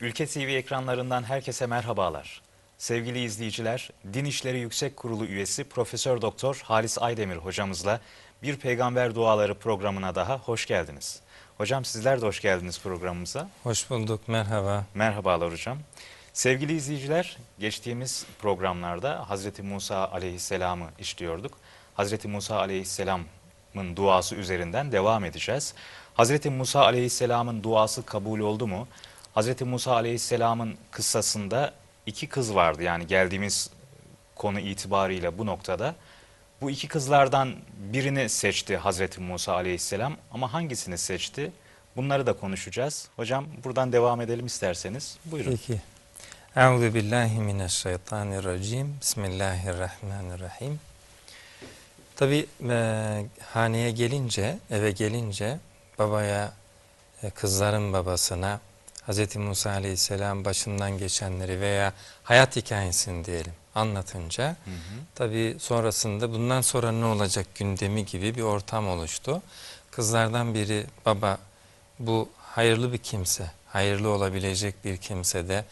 Ülke TV ekranlarından herkese merhabalar. Sevgili izleyiciler, Din İşleri Yüksek Kurulu üyesi Profesör Doktor Halis Aydemir hocamızla Bir Peygamber Duaları programına daha hoş geldiniz. Hocam sizler de hoş geldiniz programımıza. Hoş bulduk, merhaba. Merhabalar hocam. Sevgili izleyiciler, geçtiğimiz programlarda Hazreti Musa aleyhisselamı işliyorduk. Hazreti Musa aleyhisselamın duası üzerinden devam edeceğiz. Hazreti Musa aleyhisselamın duası kabul oldu mu? Hazreti Musa aleyhisselamın kıssasında iki kız vardı. Yani geldiğimiz konu itibariyle bu noktada. Bu iki kızlardan birini seçti Hazreti Musa aleyhisselam ama hangisini seçti? Bunları da konuşacağız. Hocam buradan devam edelim isterseniz. Buyurun. Peki. Euzu billahi mineşşeytanirracim. Bismillahirrahmanirrahim. Tabi e, haneye gelince, eve gelince babaya, e, kızların babasına Hz. Musa aleyhisselam başından geçenleri veya hayat hikayesini diyelim anlatınca Hı hı. tabi sonrasında bundan sonra ne olacak gündemi gibi bir ortam oluştu. Kızlardan biri baba bu hayırlı bir kimse, hayırlı olabilecek bir kimse de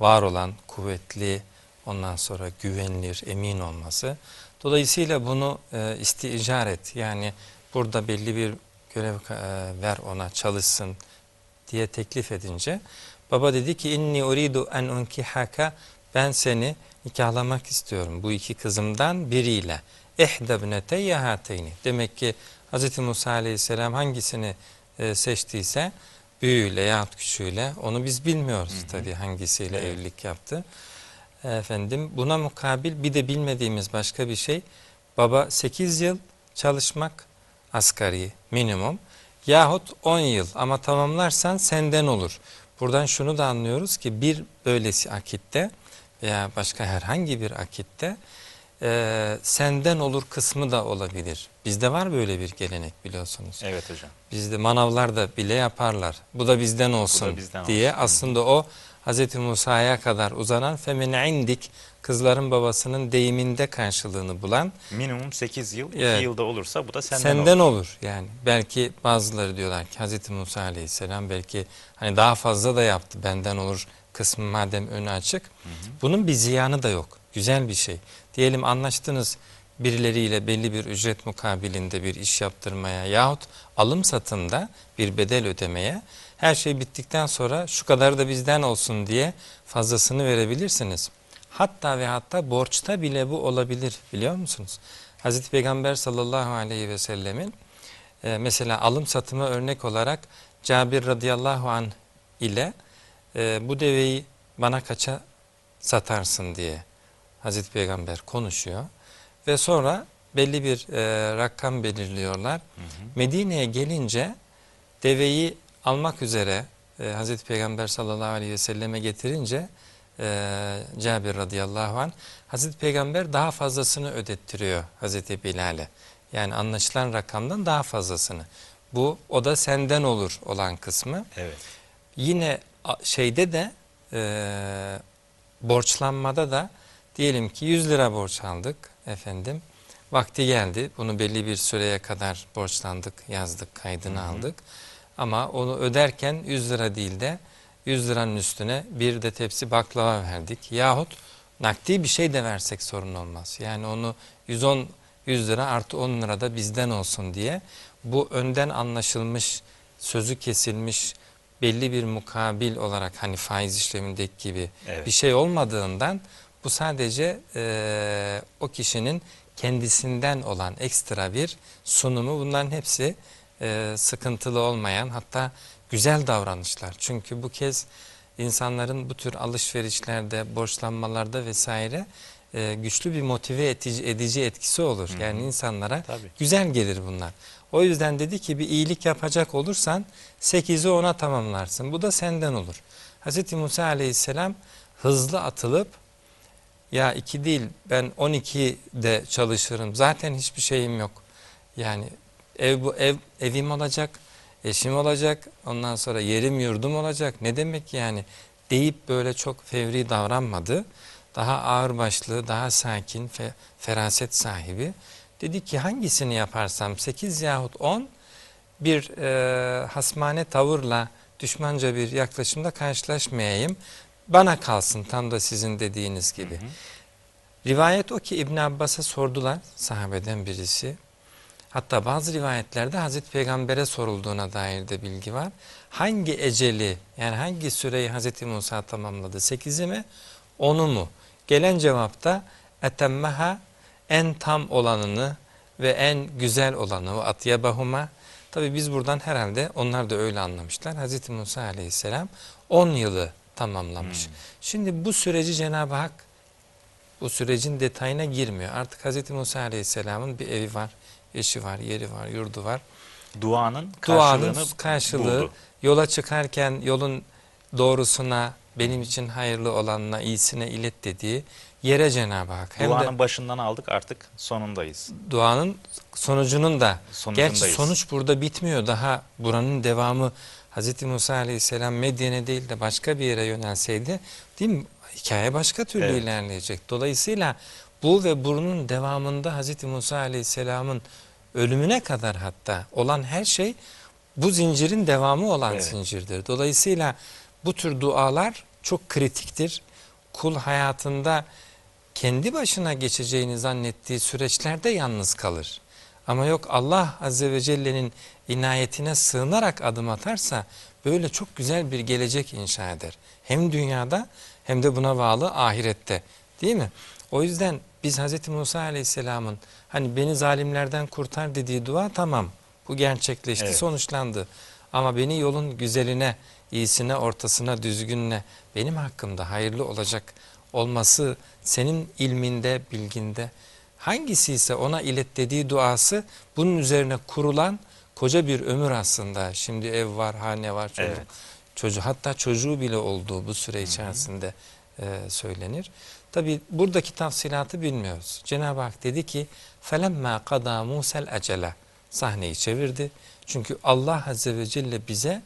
var olan kuvvetli, ondan sonra güvenilir, emin olması. Dolayısıyla bunu e, isticar et. Yani burada belli bir görev e, ver ona çalışsın diye teklif edince baba dedi ki inni uridu en unkihaka ben seni nikahlamak istiyorum bu iki kızımdan biriyle. İhdebnete yahateyni. Demek ki Hz. Musa aleyhisselam hangisini e, seçtiyse büyüğüyle yahut küçüğüyle onu biz bilmiyoruz Hı hı. tabii hangisiyle Evet. evlilik yaptı. Efendim buna mukabil bir de bilmediğimiz başka bir şey baba 8 yıl çalışmak asgari minimum yahut 10 yıl ama tamamlarsan senden olur. Buradan şunu da anlıyoruz ki bir böylesi akitte veya başka herhangi bir akitte e, senden olur kısmı da olabilir. Bizde var böyle bir gelenek biliyorsunuz. Evet hocam. Bizde manavlar da bile yaparlar. Bu da bizden olsun bizden diye olsun. aslında o Hz. Musa'ya kadar uzanan femin indik kızların babasının deyiminde karşılığını bulan Minimum 8 yıl, 2 Evet. yılda olursa bu da senden, senden, olur. olur. Yani belki bazıları diyorlar ki Hz. Musa aleyhisselam belki hani daha fazla da yaptı benden olur kısmı madem önü açık. Bunun bir ziyanı da yok. Güzel bir şey. Diyelim anlaştınız birileriyle belli bir ücret mukabilinde bir iş yaptırmaya yahut alım satımda bir bedel ödemeye her şey bittikten sonra şu kadar da bizden olsun diye fazlasını verebilirsiniz. Hatta ve hatta borçta bile bu olabilir biliyor musunuz? Hazreti Peygamber sallallahu aleyhi ve sellemin e, mesela alım satıma örnek olarak Cabir radıyallahu an ile e, bu deveyi bana kaça satarsın diye Hazreti Peygamber konuşuyor. Ve sonra belli bir e, rakam belirliyorlar. Medine'ye gelince deveyi almak üzere e, Hazreti Peygamber sallallahu aleyhi ve selleme getirince e, Cabir radıyallahu anh Hazreti Peygamber daha fazlasını ödettiriyor Hazreti Bilal'e. Yani anlaşılan rakamdan daha fazlasını. Bu o da senden olur olan kısmı. Evet. Yine şeyde de e, borçlanmada da diyelim ki 100 lira borç aldık efendim. Vakti geldi. Bunu belli bir süreye kadar borçlandık, yazdık, kaydını Hı hı. aldık. Ama onu öderken 100 lira değil de 100 liranın üstüne bir de tepsi baklava verdik. Yahut nakdi bir şey de versek sorun olmaz. Yani onu 110 100 lira artı 10 lira da bizden olsun diye bu önden anlaşılmış, sözü kesilmiş belli bir mukabil olarak hani faiz işlemindeki gibi Evet. bir şey olmadığından bu sadece eee, o kişinin kendisinden olan ekstra bir sunumu bunların hepsi eee, sıkıntılı olmayan hatta güzel davranışlar. Çünkü bu kez insanların bu tür alışverişlerde, borçlanmalarda vesaire eee, güçlü bir motive edici, edici etkisi olur. Hı hı. Yani insanlara Tabii. güzel gelir bunlar. O yüzden dedi ki bir iyilik yapacak olursan 8'i ona tamamlarsın. Bu da senden olur. Hz. Musa aleyhisselam hızlı atılıp ya iki değil ben 12 de çalışırım. Zaten hiçbir şeyim yok. Yani ev bu ev evim olacak, eşim olacak, ondan sonra yerim yurdum olacak. Ne demek yani deyip böyle çok fevri davranmadı. Daha ağırbaşlı, daha sakin, fe, feraset sahibi. Dedi ki hangisini yaparsam 8 yahut 10 bir e, hasmane tavırla düşmanca bir yaklaşımda karşılaşmayayım. Bana kalsın tam da sizin dediğiniz gibi. Rivayet o ki İbn Abbas'a sordular sahabeden birisi. Hatta bazı rivayetlerde Hazreti Peygamber'e sorulduğuna dair de bilgi var. Hangi eceli yani hangi süreyi Hazreti Musa tamamladı? Sekizi mi? Onu mu? Gelen cevapta etemmeha en tam olanını ve en güzel olanı o atyebahuma. Tabi biz buradan herhalde onlar da öyle anlamışlar. Hazreti Musa aleyhisselam 10 yılı tamamlamış. Şimdi bu süreci Cenab-ı Hak bu sürecin detayına girmiyor. Artık Hazreti Musa aleyhisselamın bir evi var, eşi var, yeri var, yurdu var. Duanın Duanın karşılığını karşılığı buldu. yola çıkarken yolun doğrusuna, benim için hayırlı olanına, iyisine ilet dediği yere Cenab-ı Hak. Hem Duanın de başından aldık artık sonundayız. duanın sonucunun da gerçi sonuç burada bitmiyor. Daha buranın devamı Hz. Musa aleyhisselam Medyen'e değil de başka bir yere yönelseydi değil mi? Hikaye başka türlü Evet. ilerleyecek. Dolayısıyla bu ve bunun devamında Hz. Musa aleyhisselamın ölümüne kadar hatta olan her şey bu zincirin devamı olan Evet. zincirdir. Dolayısıyla bu tür dualar çok kritiktir. Kul hayatında kendi başına geçeceğini zannettiği süreçlerde yalnız kalır. Ama yok Allah Azze ve Celle'nin inayetine sığınarak adım atarsa böyle çok güzel bir gelecek inşa eder. Hem dünyada hem de buna bağlı ahirette değil mi? O yüzden biz Hz. Musa Aleyhisselam'ın hani beni zalimlerden kurtar dediği dua tamam bu gerçekleşti Evet. sonuçlandı. Ama beni yolun güzeline, iyisine, ortasına, düzgününe benim hakkımda hayırlı olacak olması senin ilminde, bilginde hangisi ise ona ilet dediği duası bunun üzerine kurulan koca bir ömür aslında. Şimdi ev var, hane var, çocuk, Evet. çocuğu hatta çocuğu bile olduğu bu süre içerisinde e, söylenir. Tabi buradaki tafsilatı bilmiyoruz. Cenab-ı Hak dedi ki فَلَمَّا قَضَى مُوسَ الْاَجَلَ Sahneyi çevirdi. Çünkü Allah Azze ve Celle bize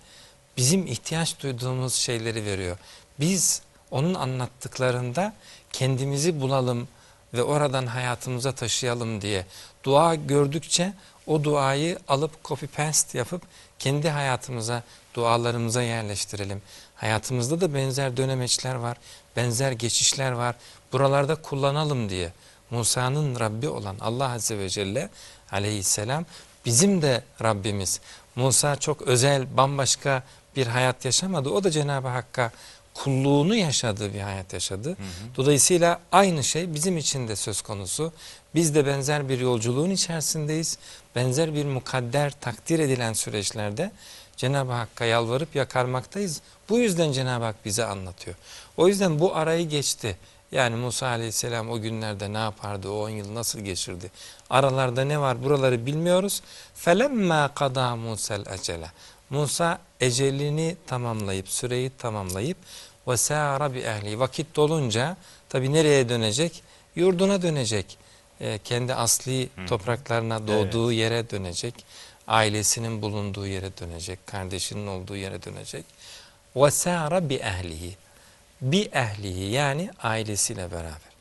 bizim ihtiyaç duyduğumuz şeyleri veriyor. Biz onun anlattıklarında kendimizi bulalım ve oradan hayatımıza taşıyalım diye dua gördükçe o duayı alıp copy paste yapıp kendi hayatımıza, dualarımıza yerleştirelim. Hayatımızda da benzer dönemeçler var, benzer geçişler var. Buralarda kullanalım diye Musa'nın Rabbi olan Allah Azze ve Celle aleyhisselam bizim de Rabbimiz. Musa çok özel, bambaşka bir hayat yaşamadı. O da Cenab-ı Hakk'a kulluğunu yaşadığı bir hayat yaşadı. Dolayısıyla aynı şey bizim için de söz konusu. Biz de benzer bir yolculuğun içerisindeyiz. Benzer bir mukadder, takdir edilen süreçlerde Cenab-ı Hakk'a yalvarıp yakarmaktayız. Bu yüzden Cenab-ı Hak bize anlatıyor. O yüzden bu arayı geçti. Yani Musa Aleyhisselam o günlerde ne yapardı, o 10 yıl nasıl geçirdi? Aralarda ne var buraları bilmiyoruz. فَلَمَّا قَضَى مُوسَى الْاَجَلَ Musa ecelini tamamlayıp, süreyi tamamlayıp ve sâra bi ehli. Vakit dolunca tabi nereye dönecek? Yurduna dönecek. E, kendi asli Hı. topraklarına doğduğu evet. yere dönecek. Ailesinin bulunduğu yere dönecek. Kardeşinin olduğu yere dönecek. Ve sâra bi ehlihi. Bi ehlihi yani ailesiyle beraber.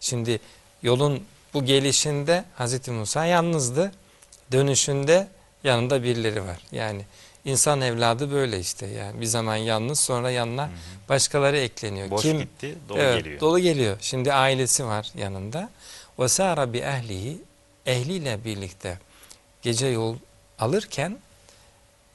Şimdi yolun bu gelişinde Hazreti Musa yalnızdı. Dönüşünde yanında birileri var. Yani İnsan evladı böyle işte yani bir zaman yalnız sonra yanına başkaları ekleniyor. Boş Kim? gitti dolu evet, geliyor. Dolu geliyor. Şimdi ailesi var yanında. Vesara bi ehlihi ehliyle birlikte gece yol alırken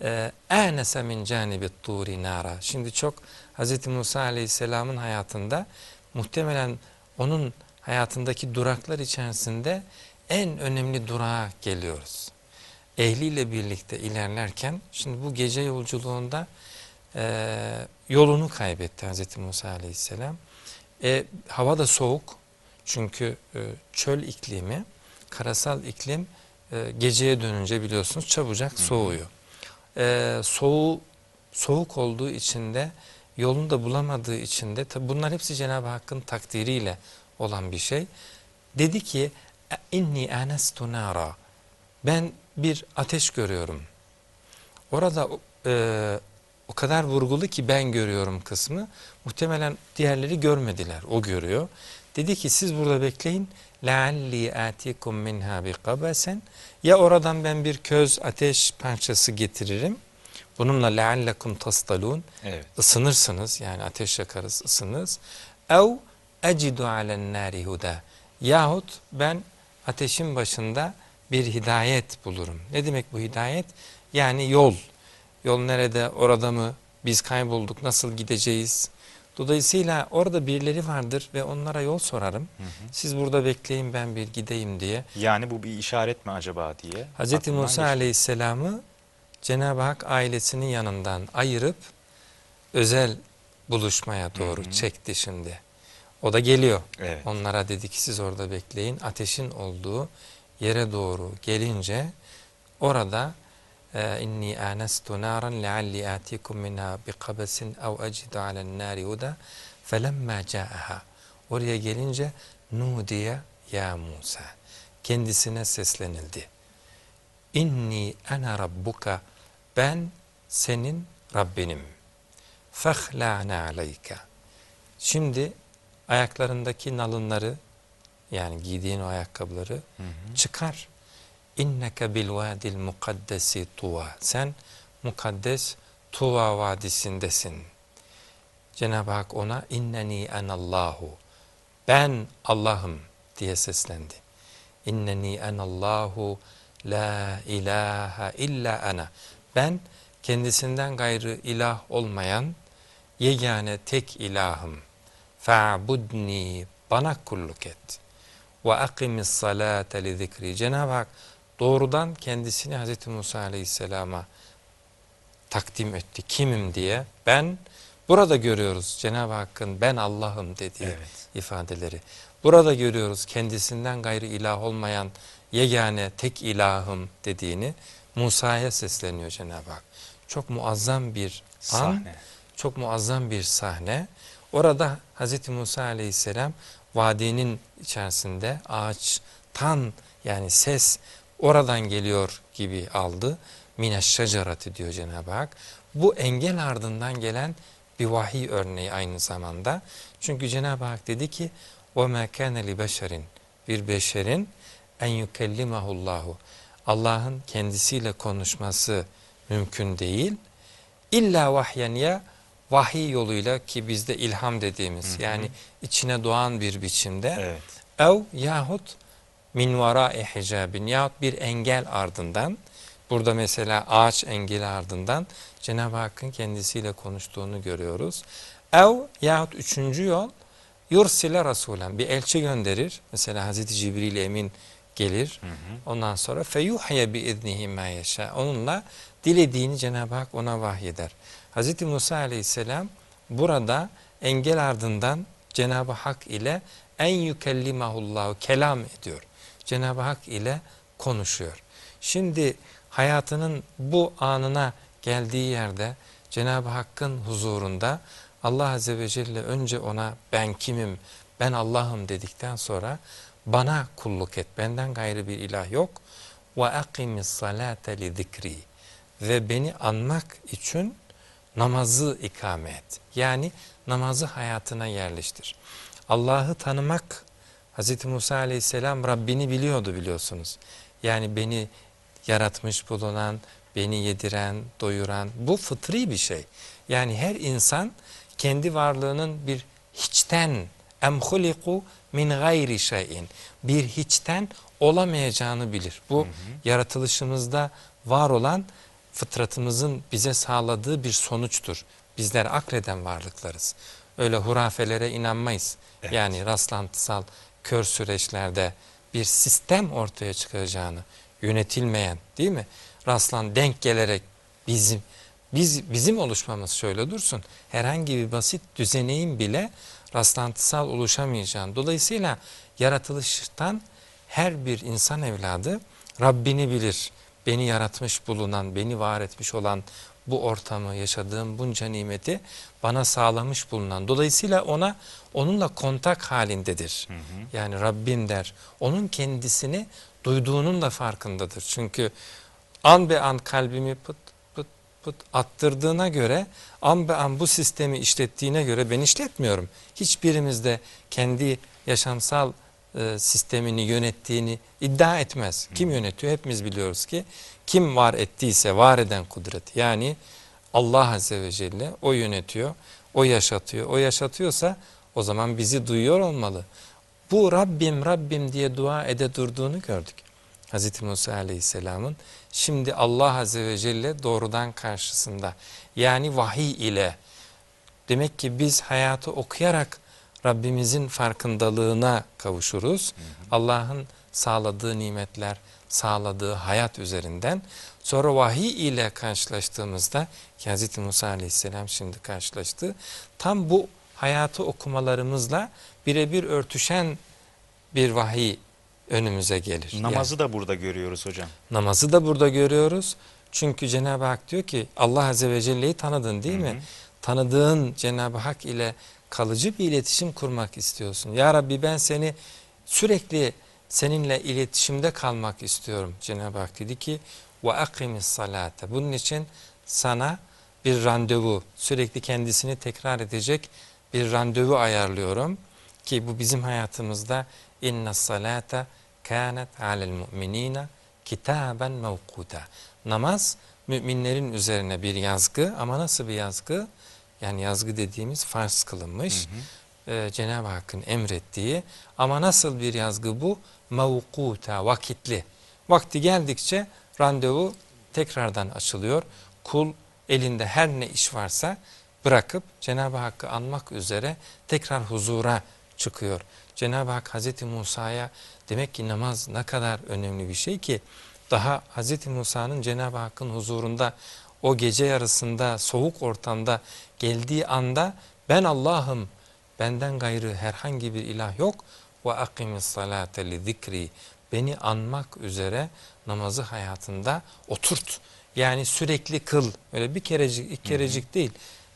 e, ehnese min canibi turi nara. Şimdi çok Hz. Musa aleyhisselamın hayatında muhtemelen onun hayatındaki duraklar içerisinde en önemli durağa geliyoruz. Ehliyle birlikte ilerlerken şimdi bu gece yolculuğunda e, yolunu kaybetti Hz. Musa Aleyhisselam. E, hava da soğuk çünkü e, çöl iklimi, karasal iklim e, geceye dönünce biliyorsunuz çabucak soğuyor. E, soğuğu, soğuk olduğu için de yolunu da bulamadığı için de tabi bunlar hepsi Cenab-ı Hakk'ın takdiriyle olan bir şey. Dedi ki inni anestu nara ben bir ateş görüyorum. Orada e, o kadar vurgulu ki ben görüyorum kısmı muhtemelen diğerleri görmediler o görüyor. Dedi ki siz burada bekleyin لَعَلِّي آتِكُمْ مِنْهَا بِقَبَسًا Ya oradan ben bir köz ateş parçası getiririm. Bununla leallekum tastalun Evet. ısınırsınız yani ateş yakarız ısınırız. Ev ecidu alen nari huda. Yahut ben ateşin başında bir hidayet bulurum. Ne demek bu hidayet? Yani yol. Yol nerede? Orada mı? Biz kaybolduk. Nasıl gideceğiz? Dolayısıyla orada birileri vardır ve onlara yol sorarım. Siz burada bekleyin ben bir gideyim diye. Yani bu bir işaret mi acaba diye. Hz. aklımdan Musa geçti. Aleyhisselam'ı Cenab-ı Hak ailesinin yanından ayırıp özel buluşmaya doğru Hı hı. çekti şimdi. O da geliyor. Evet. Onlara dedi ki siz orada bekleyin. Ateşin olduğu yere doğru gelince orada e, inni anastu naran lealli atikum minha biqabasin ev ecidu alen nari huda felemma ca'aha oraya gelince nudiye ya Musa kendisine seslenildi. İnni ana rabbuka ben senin Rabbinim. Fehla'na aleyke. Şimdi ayaklarındaki nalınları yani giydiğin o ayakkabıları Hı hı. çıkar. İnneke bil vadil mukaddesi tuva. Sen mukaddes Tuva vadisindesin. Cenab-ı Hak ona inneni enallahu. Ben Allah'ım diye seslendi. İnneni enallahu la ilahe illa ana. Ben kendisinden gayrı ilah olmayan yegane tek ilahım. Fa'budni bana kulluk et. Ve akimis salate li zikri. Cenab-ı Hak doğrudan kendisini Hz. Musa Aleyhisselam'a takdim etti. Kimim diye. Ben burada görüyoruz Cenab-ı Hakk'ın ben Allah'ım dediği Evet. ifadeleri. Burada görüyoruz kendisinden gayrı ilah olmayan yegane tek ilahım dediğini Musa'ya sesleniyor Cenab-ı Hak. Çok muazzam bir an, Sahne. çok muazzam bir sahne. Orada Hz. Musa aleyhisselam vadinin içerisinde ağaçtan yani ses oradan geliyor gibi aldı. Mineşşecerati diyor Cenab-ı Hak. Bu engel ardından gelen bir vahiy örneği aynı zamanda. Çünkü Cenab-ı Hak dedi ki وَمَا كَانَ لِبَشَرٍ Bir beşerin en yukellimahullahu Allah'ın kendisiyle konuşması mümkün değil. İlla vahyen ya vahiy yoluyla ki bizde ilham dediğimiz Hı hı. yani içine doğan bir biçimde Evet. ev yahut min varai hicabin yahut bir engel ardından burada mesela ağaç engeli ardından Cenab-ı Hakk'ın kendisiyle konuştuğunu görüyoruz. Ev yahut üçüncü yol yursile rasulen bir elçi gönderir. Mesela Hazreti Cibril Emin gelir. Hı hı. Ondan sonra feyuhye bi iznihi ma yeşâ. Onunla dilediğini Cenab-ı Hak ona vahyeder. Hz. Musa aleyhisselam burada engel ardından Cenab-ı Hak ile en yükellimahullahu kelam ediyor. Cenab-ı Hak ile konuşuyor. Şimdi hayatının bu anına geldiği yerde Cenab-ı Hakk'ın huzurunda Allah Azze ve Celle önce ona ben kimim, ben Allah'ım dedikten sonra bana kulluk et, benden gayrı bir ilah yok. Ve akimis salate li ve beni anmak için namazı ikame et. Yani namazı hayatına yerleştir. Allah'ı tanımak, Hz. Musa aleyhisselam Rabbini biliyordu biliyorsunuz. Yani beni yaratmış bulunan, beni yediren, doyuran bu fıtri bir şey. Yani her insan kendi varlığının bir hiçten emhuliku min gayri şeyin bir hiçten olamayacağını bilir. Bu yaratılışımızda var olan fıtratımızın bize sağladığı bir sonuçtur. Bizler akreden varlıklarız. Öyle hurafelere inanmayız. Evet. Yani rastlantısal kör süreçlerde bir sistem ortaya çıkacağını yönetilmeyen değil mi? Rastlan denk gelerek bizim biz bizim oluşmamız şöyle dursun. Herhangi bir basit düzeneğin bile rastlantısal oluşamayacağını. Dolayısıyla yaratılıştan her bir insan evladı Rabbini bilir. Beni yaratmış bulunan, beni var etmiş olan bu ortamı, yaşadığım bunca nimeti bana sağlamış bulunan. Dolayısıyla ona onunla kontak halindedir. Hı hı. Yani Rabbim der. Onun kendisini duyduğunun da farkındadır. Çünkü an be an kalbimi pıt pıt pıt attırdığına göre an be an bu sistemi işlettiğine göre ben işletmiyorum. Hiçbirimizde kendi yaşamsal e, sistemini yönettiğini iddia etmez. Kim yönetiyor? Hepimiz biliyoruz ki kim var ettiyse var eden kudret yani Allah Azze ve Celle o yönetiyor, o yaşatıyor. O yaşatıyorsa o zaman bizi duyuyor olmalı. Bu Rabbim Rabbim diye dua ede durduğunu gördük. Hz. Musa Aleyhisselam'ın şimdi Allah Azze ve Celle doğrudan karşısında yani vahiy ile demek ki biz hayatı okuyarak Rabbimizin farkındalığına kavuşuruz. Allah'ın sağladığı nimetler, sağladığı hayat üzerinden sonra vahiy ile karşılaştığımızda ki Hz. Musa Aleyhisselam şimdi karşılaştı. Tam bu hayatı okumalarımızla birebir örtüşen bir vahiy önümüze gelir. Yani- Namazı da burada görüyoruz hocam. Namazı da burada görüyoruz. Çünkü Cenab-ı Hak diyor ki Allah Azze ve Celle'yi tanıdın değil mi? Tanıdığın Cenab-ı Hak ile kalıcı bir iletişim kurmak istiyorsun. Ya Rabbi ben seni sürekli seninle iletişimde kalmak istiyorum. Cenab-ı Hak dedi ki ve akimis salate. Bunun için sana bir randevu sürekli kendisini tekrar edecek bir randevu ayarlıyorum ki bu bizim hayatımızda inna salate kânet alel mu'minina kitaben mevkuta. Namaz müminlerin üzerine bir yazgı ama nasıl bir yazgı? Yani yazgı dediğimiz farz kılınmış. Ee, Cenab-ı Hakk'ın emrettiği ama nasıl bir yazgı bu? Mevkuta, vakitli. Vakti geldikçe randevu tekrardan açılıyor. Kul elinde her ne iş varsa bırakıp Cenab-ı Hakk'ı anmak üzere tekrar huzura çıkıyor. Cenab-ı Hak Hazreti Musa'ya demek ki namaz ne kadar önemli bir şey ki daha Hazreti Musa'nın Cenab-ı Hakk'ın huzurunda o gece yarısında soğuk ortamda geldiği anda ben Allah'ım benden gayrı herhangi bir ilah yok ve akimis salate li zikri beni anmak üzere namazı hayatında oturt. Yani sürekli kıl. Öyle bir kerecik, iki kerecik değil.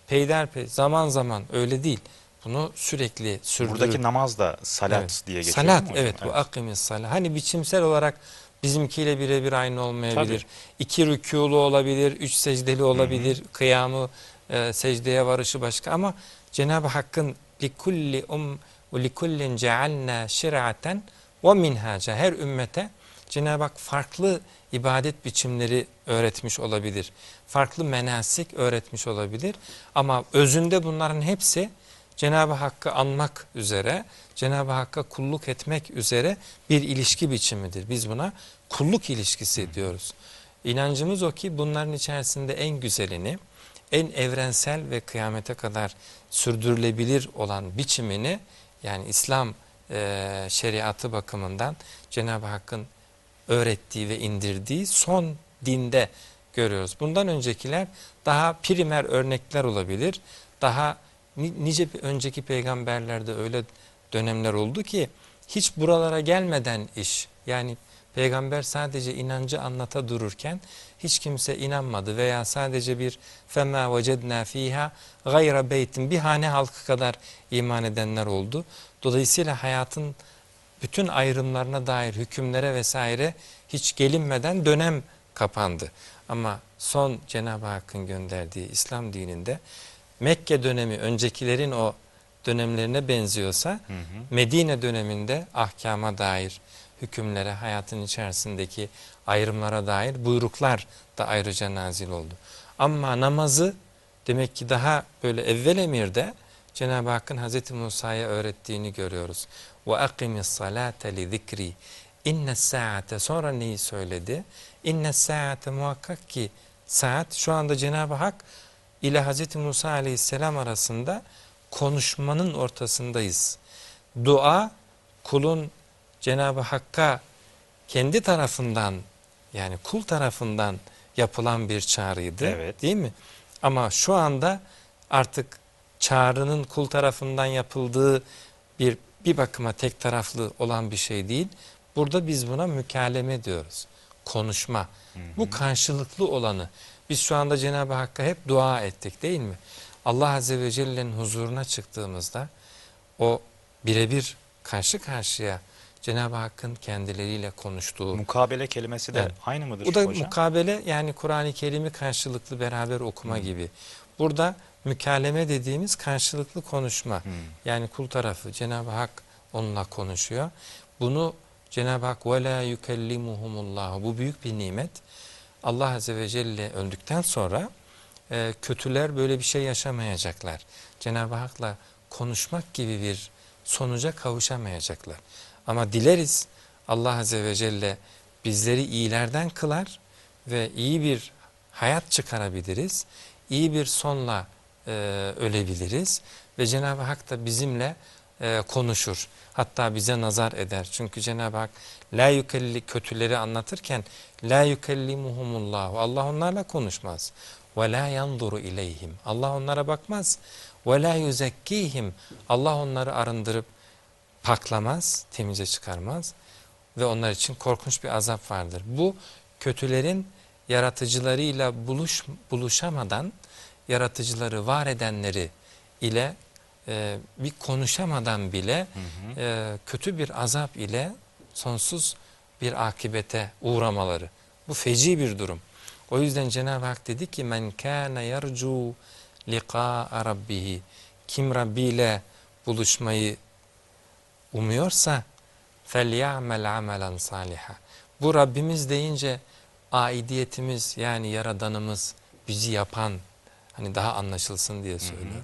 Peyderpey zaman zaman öyle değil. Bunu sürekli sürdür. Buradaki namaz da salat Evet. diye geçiyor Salat hocam? evet bu akimis salat. Hani biçimsel olarak bizimkiyle birebir aynı olmayabilir. Tabii. İki rükûlu olabilir, üç secdeli olabilir. Kıyamı, e, secdeye varışı başka ama Cenab-ı Hakk'ın likulli um likullin cealna şir'aten ve minhaca her ümmete Cenab-ı Hak farklı ibadet biçimleri öğretmiş olabilir. Farklı menasik öğretmiş olabilir. Ama özünde bunların hepsi Cenab-ı Hakk'ı anmak üzere, Cenab-ı Hakk'a kulluk etmek üzere bir ilişki biçimidir. Biz buna kulluk ilişkisi diyoruz. İnancımız o ki bunların içerisinde en güzelini, en evrensel ve kıyamete kadar sürdürülebilir olan biçimini yani İslam e, şeriatı bakımından Cenab-ı Hakk'ın öğrettiği ve indirdiği son dinde görüyoruz. Bundan öncekiler daha primer örnekler olabilir. Daha nice önceki peygamberlerde öyle dönemler oldu ki hiç buralara gelmeden iş yani peygamber sadece inancı anlata dururken hiç kimse inanmadı veya sadece bir fema vecedna fiha gayra beytin bir hane halkı kadar iman edenler oldu. Dolayısıyla hayatın bütün ayrımlarına dair hükümlere vesaire hiç gelinmeden dönem kapandı. Ama son Cenab-ı Hakk'ın gönderdiği İslam dininde Mekke dönemi öncekilerin o dönemlerine benziyorsa Hı hı. Medine döneminde ahkama dair hükümlere, hayatın içerisindeki ayrımlara dair buyruklar da ayrıca nazil oldu. Ama namazı demek ki daha böyle evvel emirde Cenab-ı Hakk'ın Hz. Musa'ya öğrettiğini görüyoruz. Ve akimis salate li zikri. İnne saate sonra neyi söyledi? İnne saate muhakkak ki saat şu anda Cenab-ı Hak ile Hz. Musa aleyhisselam arasında konuşmanın ortasındayız. Dua kulun Cenab-ı Hakk'a kendi tarafından yani kul tarafından yapılan bir çağrıydı Evet. değil mi? Ama şu anda artık çağrının kul tarafından yapıldığı bir bir bakıma tek taraflı olan bir şey değil. Burada biz buna mükaleme diyoruz. Konuşma. Bu karşılıklı olanı. Biz şu anda Cenab-ı Hakk'a hep dua ettik değil mi? Allah Azze ve Celle'nin huzuruna çıktığımızda o birebir karşı karşıya Cenab-ı Hakk'ın kendileriyle konuştuğu. Mukabele kelimesi de Evet. aynı mıdır Bu da hocam? mukabele yani Kur'an-ı Kerim'i karşılıklı beraber okuma gibi. Burada mükaleme dediğimiz karşılıklı konuşma. Hmm. Yani kul tarafı Cenab-ı Hak onunla konuşuyor. Bunu Cenab-ı Hak ve la yukellimuhumullah. Bu büyük bir nimet. Allah Azze ve Celle öldükten sonra e, kötüler böyle bir şey yaşamayacaklar. Cenab-ı Hak'la konuşmak gibi bir sonuca kavuşamayacaklar. Ama dileriz Allah Azze ve Celle bizleri iyilerden kılar ve iyi bir hayat çıkarabiliriz. İyi bir sonla e, ölebiliriz ve Cenab-ı Hak da bizimle e, konuşur. Hatta bize nazar eder. Çünkü Cenab-ı Hak la yukelli kötüleri anlatırken la yukellimuhumullahu Allah onlarla konuşmaz. Ve la yanzuru ileyhim. Allah onlara bakmaz. Ve la yuzekkihim. Allah onları arındırıp paklamaz, temize çıkarmaz ve onlar için korkunç bir azap vardır. Bu kötülerin yaratıcılarıyla buluş, buluşamadan yaratıcıları var edenleri ile e, bir konuşamadan bile hı hı. E, kötü bir azap ile sonsuz bir akibete uğramaları. Bu feci bir durum. O yüzden Cenab-ı Hak dedi ki men kana yercu liqa rabbih. Kim Rabbi ile buluşmayı umuyorsa felyamel amelen saliha. Bu Rabbimiz deyince aidiyetimiz yani yaradanımız bizi yapan hani daha anlaşılsın diye söylüyor. Hı hı.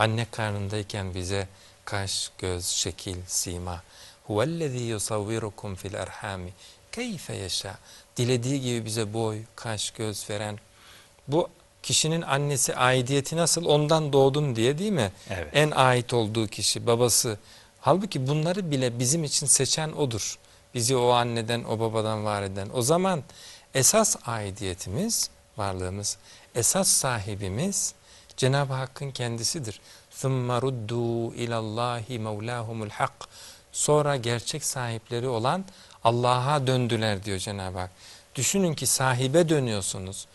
Anne karnındayken bize kaş, göz, şekil, sima. Huvellezî yusavvirukum fil erhami keyfe yeşâ. Dilediği gibi bize boy, kaş, göz veren. Bu kişinin annesi aidiyeti nasıl ondan doğdum diye değil mi? Evet. En ait olduğu kişi, babası. Halbuki bunları bile bizim için seçen odur. Bizi o anneden, o babadan var eden. O zaman esas aidiyetimiz, varlığımız, esas sahibimiz Cenab-ı Hakk'ın kendisidir. ثُمَّ رُدُّوا اِلَى اللّٰهِ مَوْلَاهُمُ الْحَقِّ Sonra gerçek sahipleri olan Allah'a döndüler diyor Cenab-ı Hak. Düşünün ki sahibe dönüyorsunuz,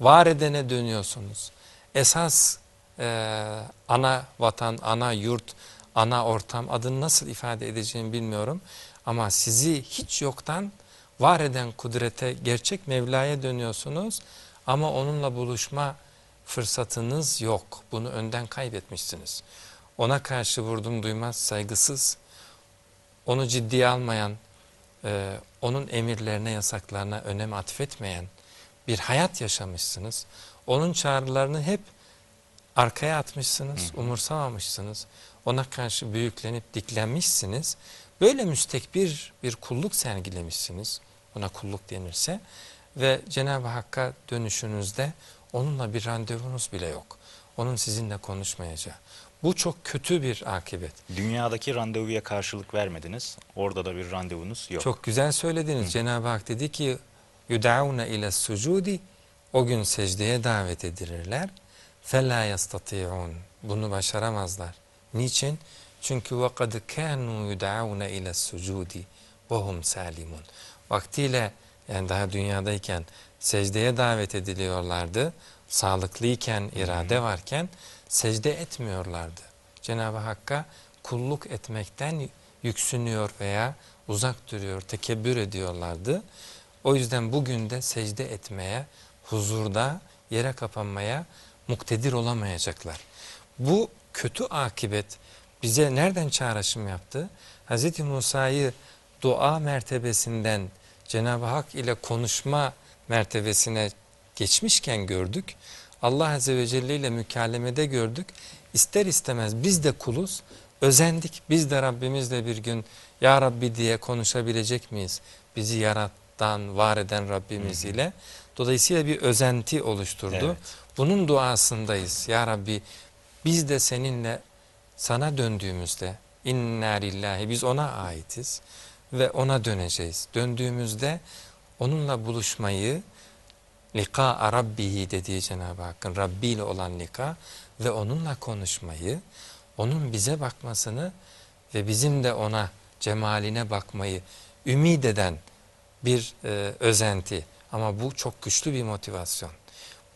var edene dönüyorsunuz. Esas e, ana vatan, ana yurt, ana ortam adını nasıl ifade edeceğimi bilmiyorum. Ama sizi hiç yoktan var eden kudrete, gerçek Mevla'ya dönüyorsunuz. Ama onunla buluşma fırsatınız yok. Bunu önden kaybetmişsiniz. Ona karşı vurdum duymaz, saygısız, onu ciddiye almayan, e, onun emirlerine, yasaklarına önem atfetmeyen bir hayat yaşamışsınız. Onun çağrılarını hep arkaya atmışsınız, umursamamışsınız. Ona karşı büyüklenip diklenmişsiniz. Böyle müstekbir bir kulluk sergilemişsiniz. Buna kulluk denirse. Ve Cenab-ı Hakk'a dönüşünüzde Onunla bir randevunuz bile yok. Onun sizinle konuşmayacağı. Bu çok kötü bir akıbet. Dünyadaki randevuya karşılık vermediniz. Orada da bir randevunuz yok. Çok güzel söylediniz. Cenab-ı Hak dedi ki yudauna ile sucudi o gün secdeye davet edilirler. Fela yastatiun. Bunu başaramazlar. Niçin? Çünkü vakad kanu yudauna ile sucudi ve hum salimun. Vaktiyle yani daha dünyadayken secdeye davet ediliyorlardı. Sağlıklıyken, irade varken secde etmiyorlardı. Cenab-ı Hakk'a kulluk etmekten yüksünüyor veya uzak duruyor, tekebbür ediyorlardı. O yüzden bugün de secde etmeye, huzurda yere kapanmaya muktedir olamayacaklar. Bu kötü akibet bize nereden çağrışım yaptı? Hz. Musa'yı dua mertebesinden Cenab-ı Hak ile konuşma mertebesine geçmişken gördük. Allah Azze ve Celle ile mükalemede gördük. İster istemez biz de kuluz. Özendik. Biz de Rabbimizle bir gün Ya Rabbi diye konuşabilecek miyiz? Bizi yaratan, var eden Rabbimiz ile. Dolayısıyla bir özenti oluşturdu. Evet. Bunun duasındayız. Ya Rabbi biz de seninle sana döndüğümüzde inna lillahi biz ona aitiz ve ona döneceğiz. Döndüğümüzde onunla buluşmayı lika rabbihi dediği Cenab-ı Hakk'ın Rabbi ile olan lika ve onunla konuşmayı, onun bize bakmasını ve bizim de ona cemaline bakmayı ümid eden bir e, özenti. Ama bu çok güçlü bir motivasyon.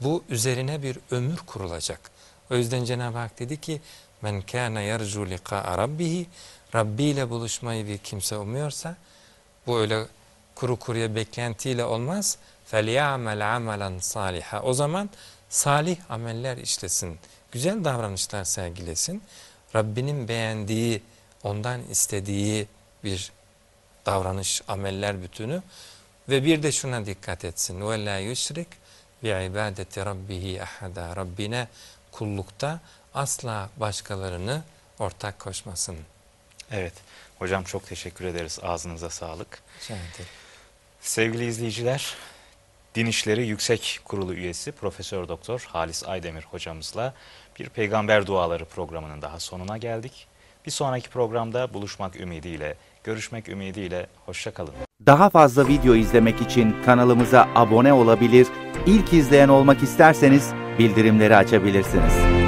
Bu üzerine bir ömür kurulacak. O yüzden Cenab-ı Hak dedi ki men kana yercu liqa rabbihi Rabbi ile buluşmayı bir kimse umuyorsa bu öyle kuru kuruya beklentiyle olmaz. فَلْيَعْمَلْ عَمَلًا صَالِحًا O zaman salih ameller işlesin. Güzel davranışlar sergilesin. Rabbinin beğendiği, ondan istediği bir davranış, ameller bütünü. Ve bir de şuna dikkat etsin. وَلَا يُشْرِكْ bi ibadeti rabbihi ahada. Rabbine kullukta asla başkalarını ortak koşmasın. Evet. Hocam çok teşekkür ederiz. Ağzınıza sağlık. Sevgili izleyiciler, Din İşleri Yüksek Kurulu üyesi Profesör Doktor Halis Aydemir hocamızla bir Peygamber Duaları programının daha sonuna geldik. Bir sonraki programda buluşmak ümidiyle, görüşmek ümidiyle hoşça kalın. Daha fazla video izlemek için kanalımıza abone olabilir, ilk izleyen olmak isterseniz bildirimleri açabilirsiniz.